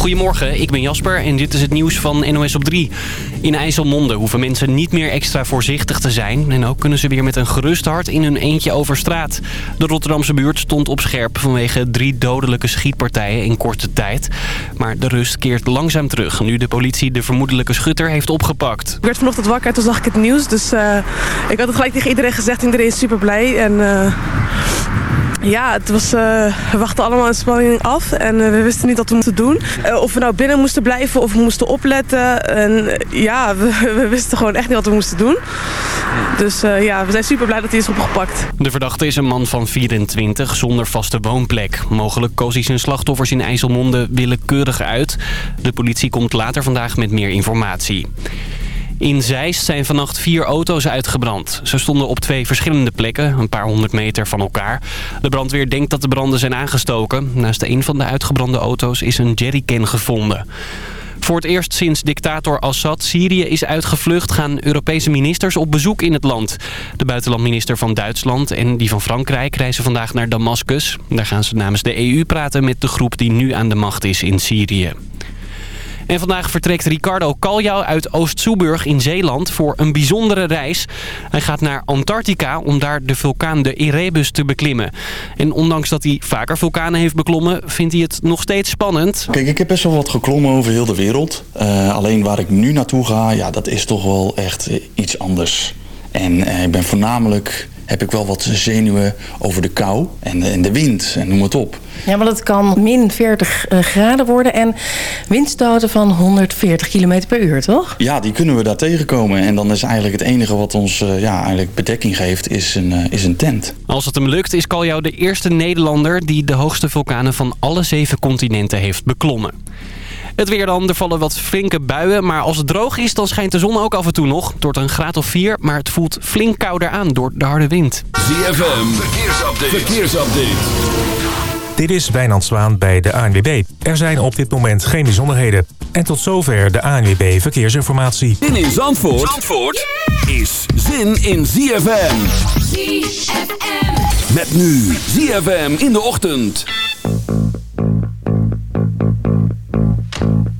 Goedemorgen, ik ben Jasper en dit is het nieuws van NOS op 3. In IJsselmonde hoeven mensen niet meer extra voorzichtig te zijn... en ook kunnen ze weer met een gerust hart in hun eentje over straat. De Rotterdamse buurt stond op scherp vanwege drie dodelijke schietpartijen in korte tijd. Maar de rust keert langzaam terug nu de politie de vermoedelijke schutter heeft opgepakt. Ik werd vanochtend wakker, toen zag ik het nieuws. Dus uh, ik had het gelijk tegen iedereen gezegd. Iedereen is super blij. En uh, ja, het was, uh, we wachten allemaal in spanning af. En we wisten niet wat we moesten doen. of we nou binnen moesten blijven of we moesten opletten. En ja, we, we, wisten gewoon echt niet wat we moesten doen. Dus ja, we zijn super blij dat hij is opgepakt. De verdachte is een man van 24 zonder vaste woonplek. Mogelijk koos hij zijn slachtoffers in IJsselmonde willekeurig uit. De politie komt later vandaag met meer informatie. In Zeist zijn vannacht vier auto's uitgebrand. Ze stonden op twee verschillende plekken, een paar honderd meter van elkaar. De brandweer denkt dat de branden zijn aangestoken. Naast een van de uitgebrande auto's is een jerrycan gevonden. Voor het eerst sinds dictator Assad Syrië is uitgevlucht... gaan Europese ministers op bezoek in het land. De buitenlandminister van Duitsland en die van Frankrijk reizen vandaag naar Damascus. Daar gaan ze namens de EU praten met de groep die nu aan de macht is in Syrië. En vandaag vertrekt Ricardo Kaljau uit Oost-Soeburg in Zeeland voor een bijzondere reis. Hij gaat naar Antarctica om daar de vulkaan de Erebus te beklimmen. En ondanks dat hij vaker vulkanen heeft beklommen, vindt hij het nog steeds spannend. Kijk, ik heb best wel wat geklommen over heel de wereld. Uh, alleen waar ik nu naartoe ga, ja, dat is toch wel echt iets anders. En uh, ik ben voornamelijk heb ik wel wat zenuwen over de kou en, en de wind en noem het op. Ja, maar het kan min 40 eh, graden worden en windstoten van 140 km per uur, toch? Ja, die kunnen we daar tegenkomen. En dan is eigenlijk het enige wat ons uh, ja, eigenlijk bedekking geeft, is een, uh, is een tent. Als het hem lukt, is Kaljou de eerste Nederlander die de hoogste vulkanen van alle zeven continenten heeft beklommen. Het weer dan, er vallen wat flinke buien. Maar als het droog is, dan schijnt de zon ook af en toe nog. Het wordt een graad of 4, maar het voelt flink kouder aan door de harde wind. ZFM, verkeersupdate. verkeersupdate. Dit is Wijnand Zwaan bij de ANWB. Er zijn op dit moment geen bijzonderheden. En tot zover de ANWB Verkeersinformatie. Zin in Zandvoort, Zandvoort is zin in ZFM. ZFM. Met nu ZFM in de ochtend. thank you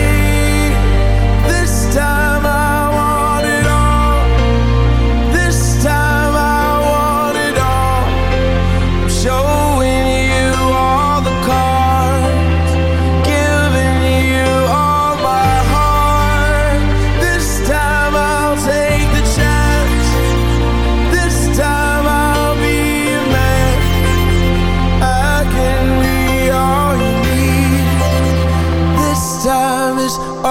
just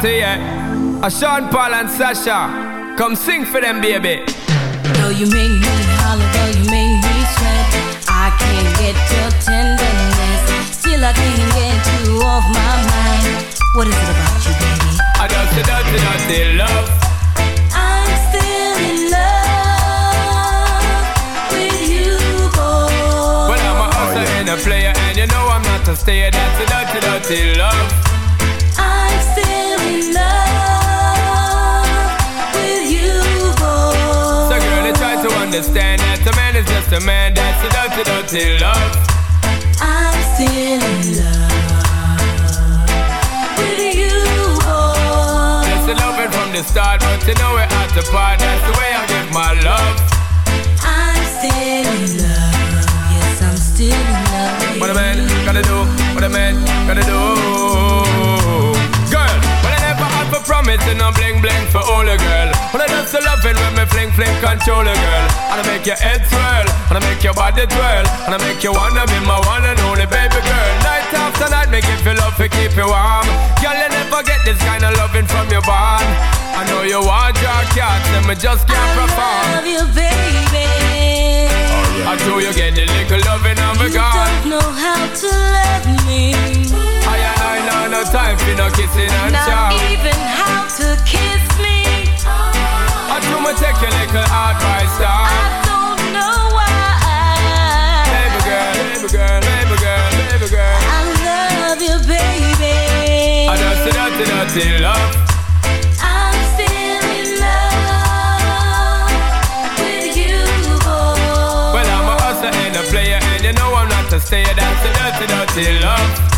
Dirty, yeah. A Sean Paul and Sasha, come sing for them, baby. Though you make me holler, though you make me sweat, I can't get your tenderness. Still, I can't get you off my mind. What is it about you, baby? I just a dirty, dirty love. I'm still in love with you, boy. Well, I'm a hustler and a player, and you know I'm not a stayer. That's a dirty, dirty love. Understand that a man is just a man. That's a dirty, dirty love. I'm still in love with you, boy. That's the loving from the start, but you know we're at the part. That's the way I give my love. I'm still in love. Yes, I'm still in love. What a man gotta do, what a man gotta do. Promising, I'm bling bling for all a girl. When I just a loving when me fling fling control a girl. And I make your head swirl, and I make your body twirl, and I make you wanna be my one and only baby girl. Night after night, make you feel love to keep you warm. Girl, you never get this kind of loving from your bond. I know you want your cat, and me just can't perform. I love you, baby. I know you get the little loving of a You God. don't know how to love me. I know no time for no kissing and Not chow. even how to kiss me. I do me take your little advice, I don't know why. Baby girl, baby girl, baby girl, baby girl. I love you, baby. I that, that, dirty love. I'm still in love with you, boy. Well, I'm a hustler and a player, and you know I'm not a stayer. That's a dirty, dirty love.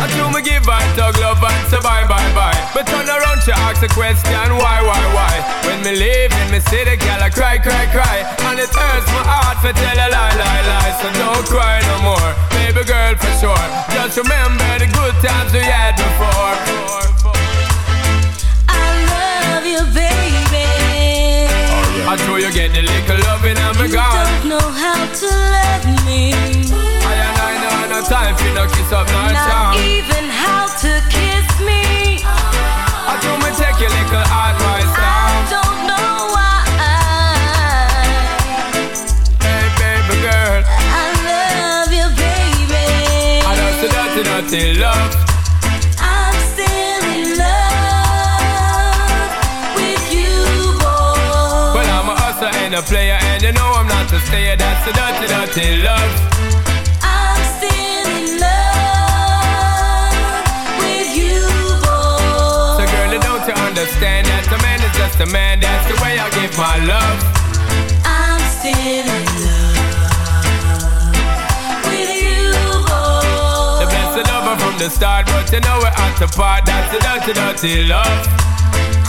I do me give her dog love and say bye, bye, bye. But turn around, she ask a question, why, why, why? When me leave in me city, girl, I cry, cry, cry. And it hurts my heart for tell a lie, lie, lie. So don't cry no more, baby girl, for sure. Just remember the good times we had before. I love you, baby. I know you get the little loving and me You don't know how to love me. Time for no kiss up, no Not even how to kiss me. I do me take your little advice I down. don't know why. Hey, baby girl. I love you, baby. I don't see dirty, dirty love. I'm still in love with you, boy. Well, I'm a hustler and a player, and you know I'm not a stayer. That's the dirty, dirty love. Man is just a man? That's the way I give my love. I'm still in love with you, boy. The blessed lover from the start, but you know we're at the part. That's the dirty, dirty love.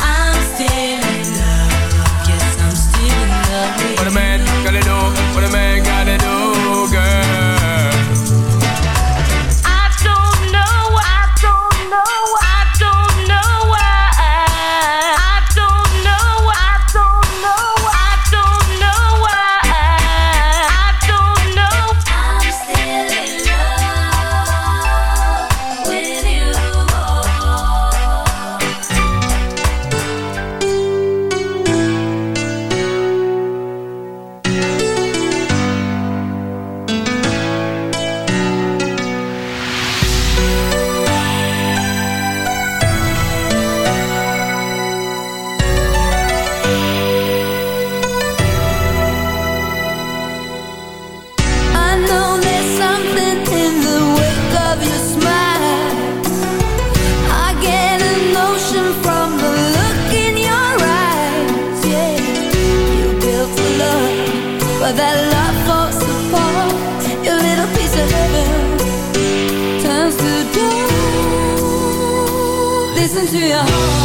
I'm still in love. Yes, I'm still in love with What a man gotta do, what a man Listen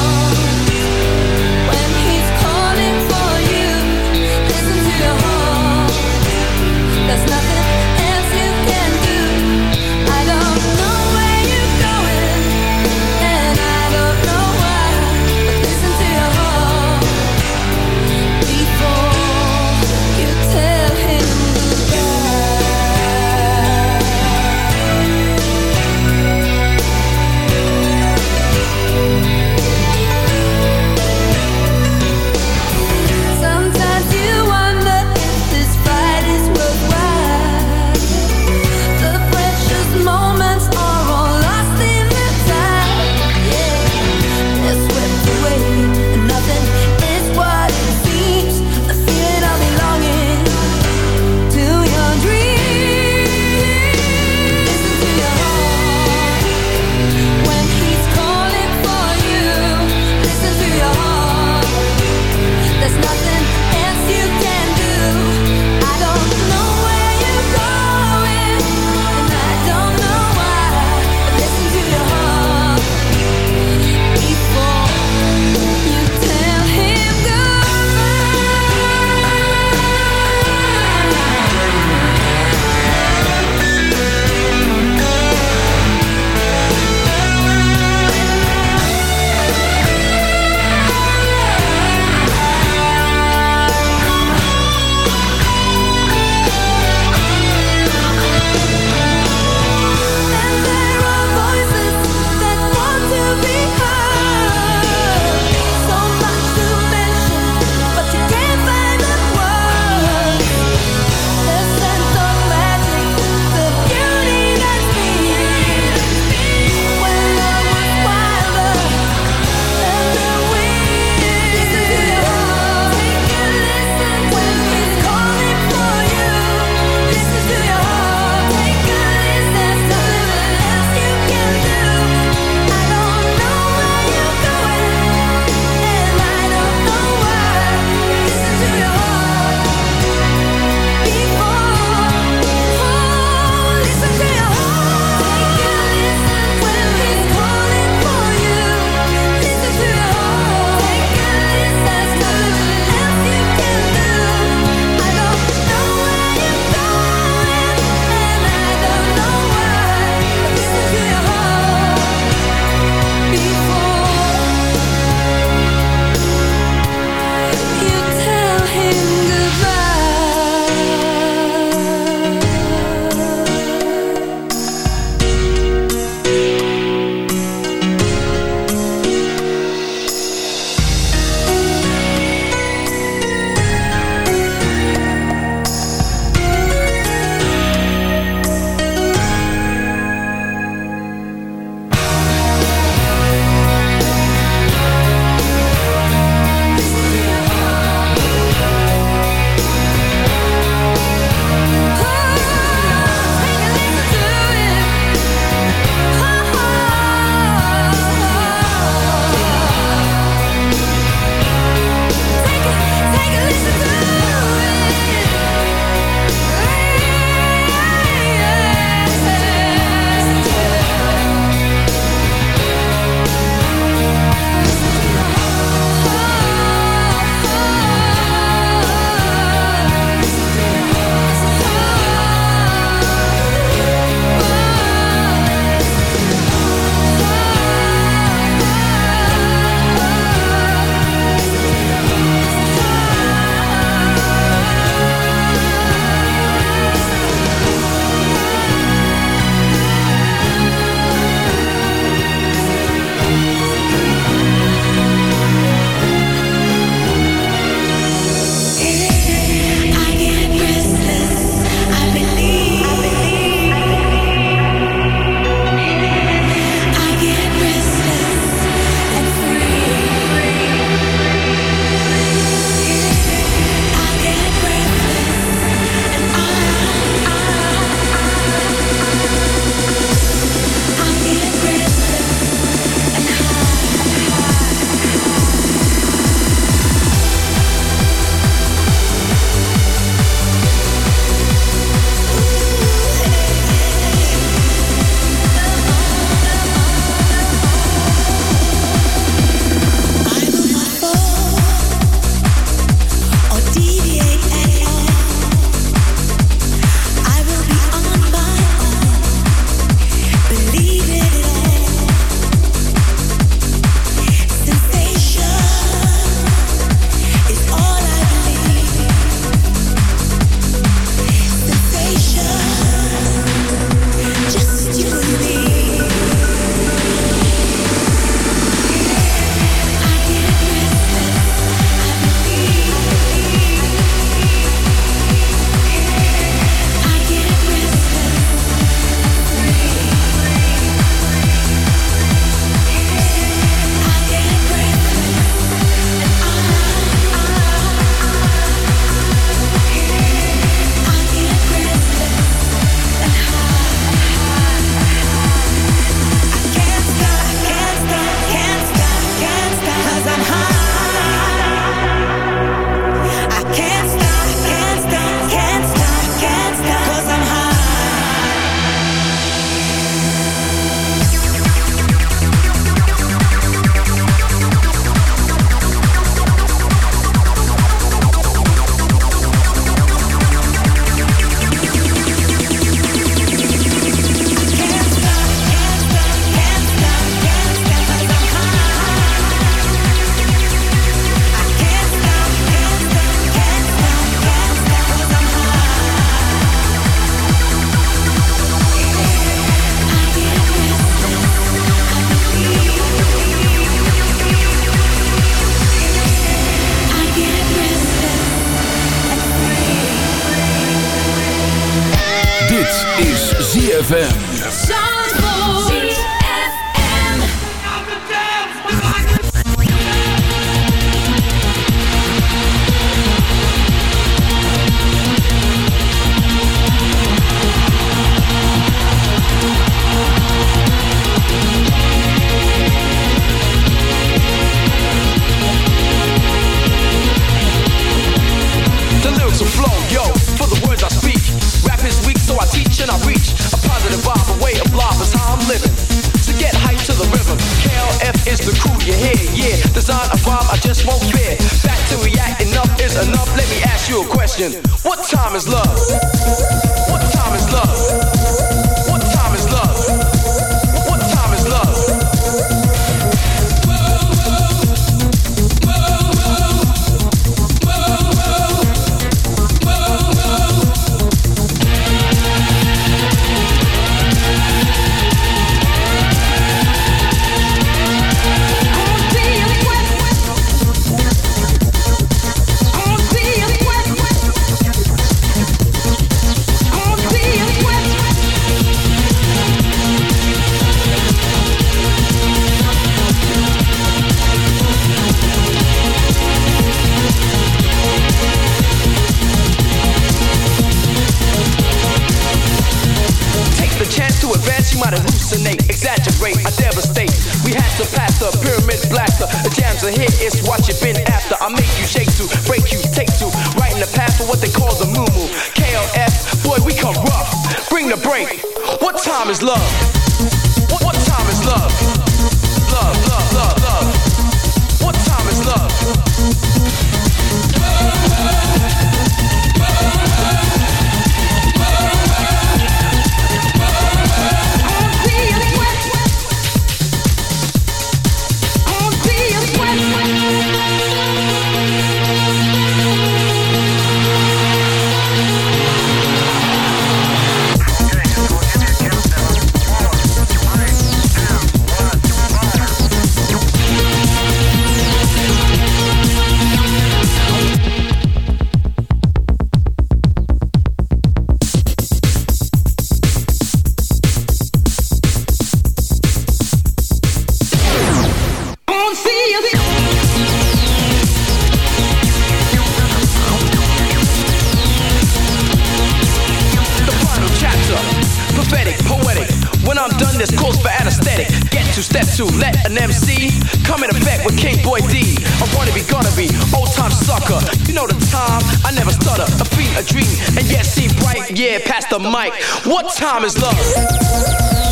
prophetic, poetic. When I'm done, this calls for anesthetic. Get to step two, let an MC come in effect with King Boy D. I wanna be, gonna be, old time sucker. You know the time, I never stutter. A beat, a dream, and yet see bright. Yeah, past the mic. What time is love?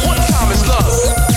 What time is love?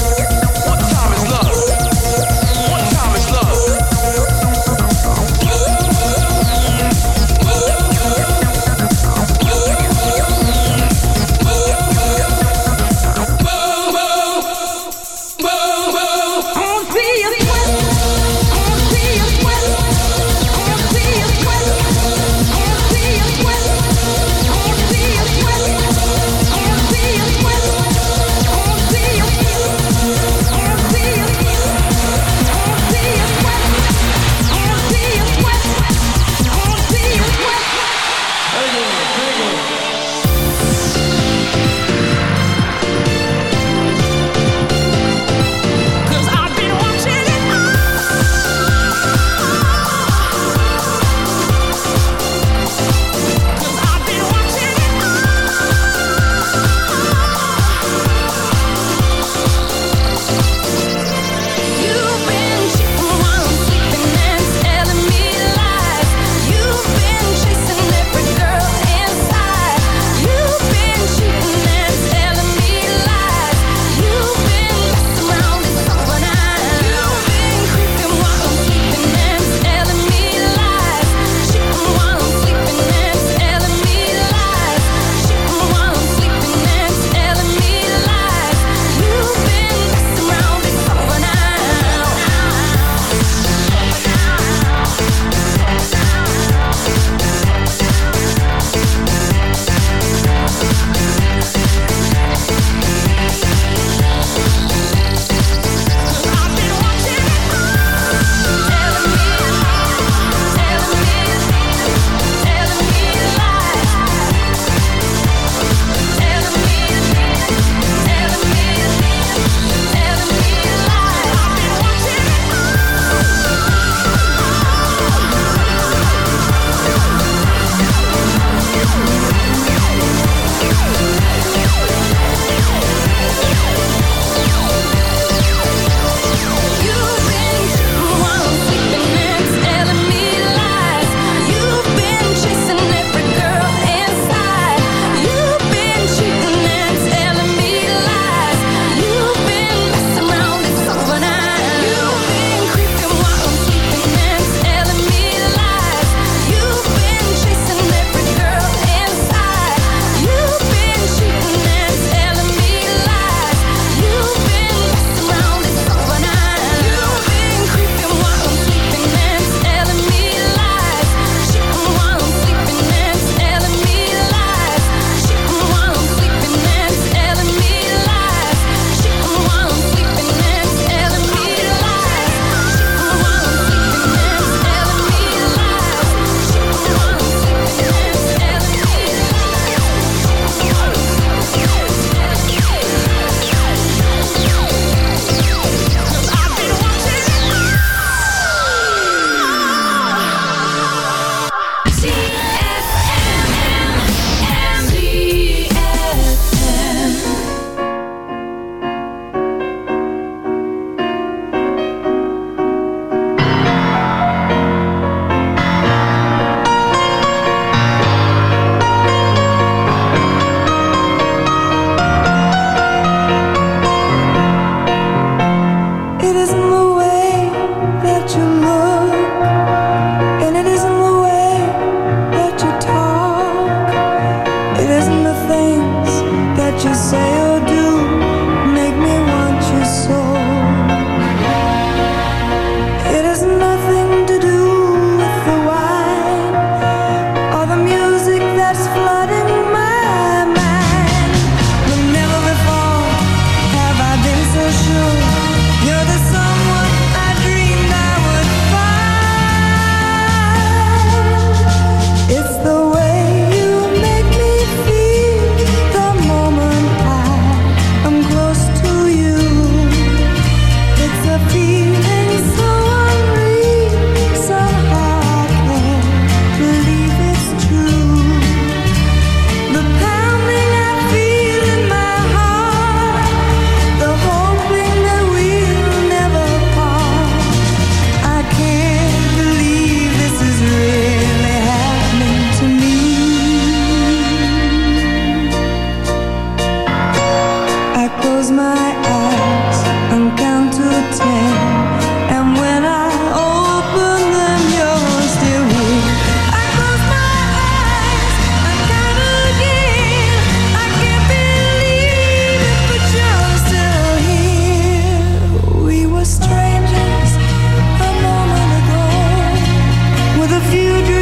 the future.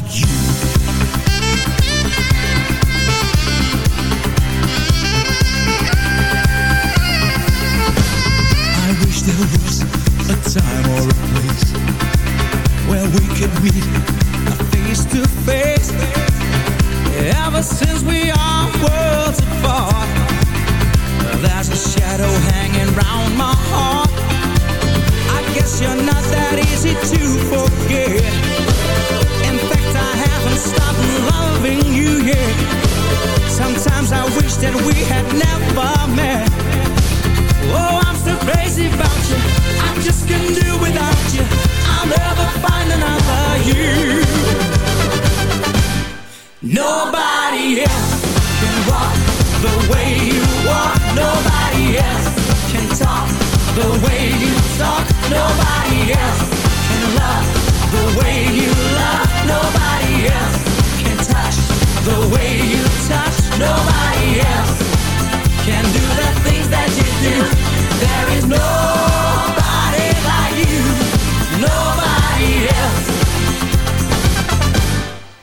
Like you.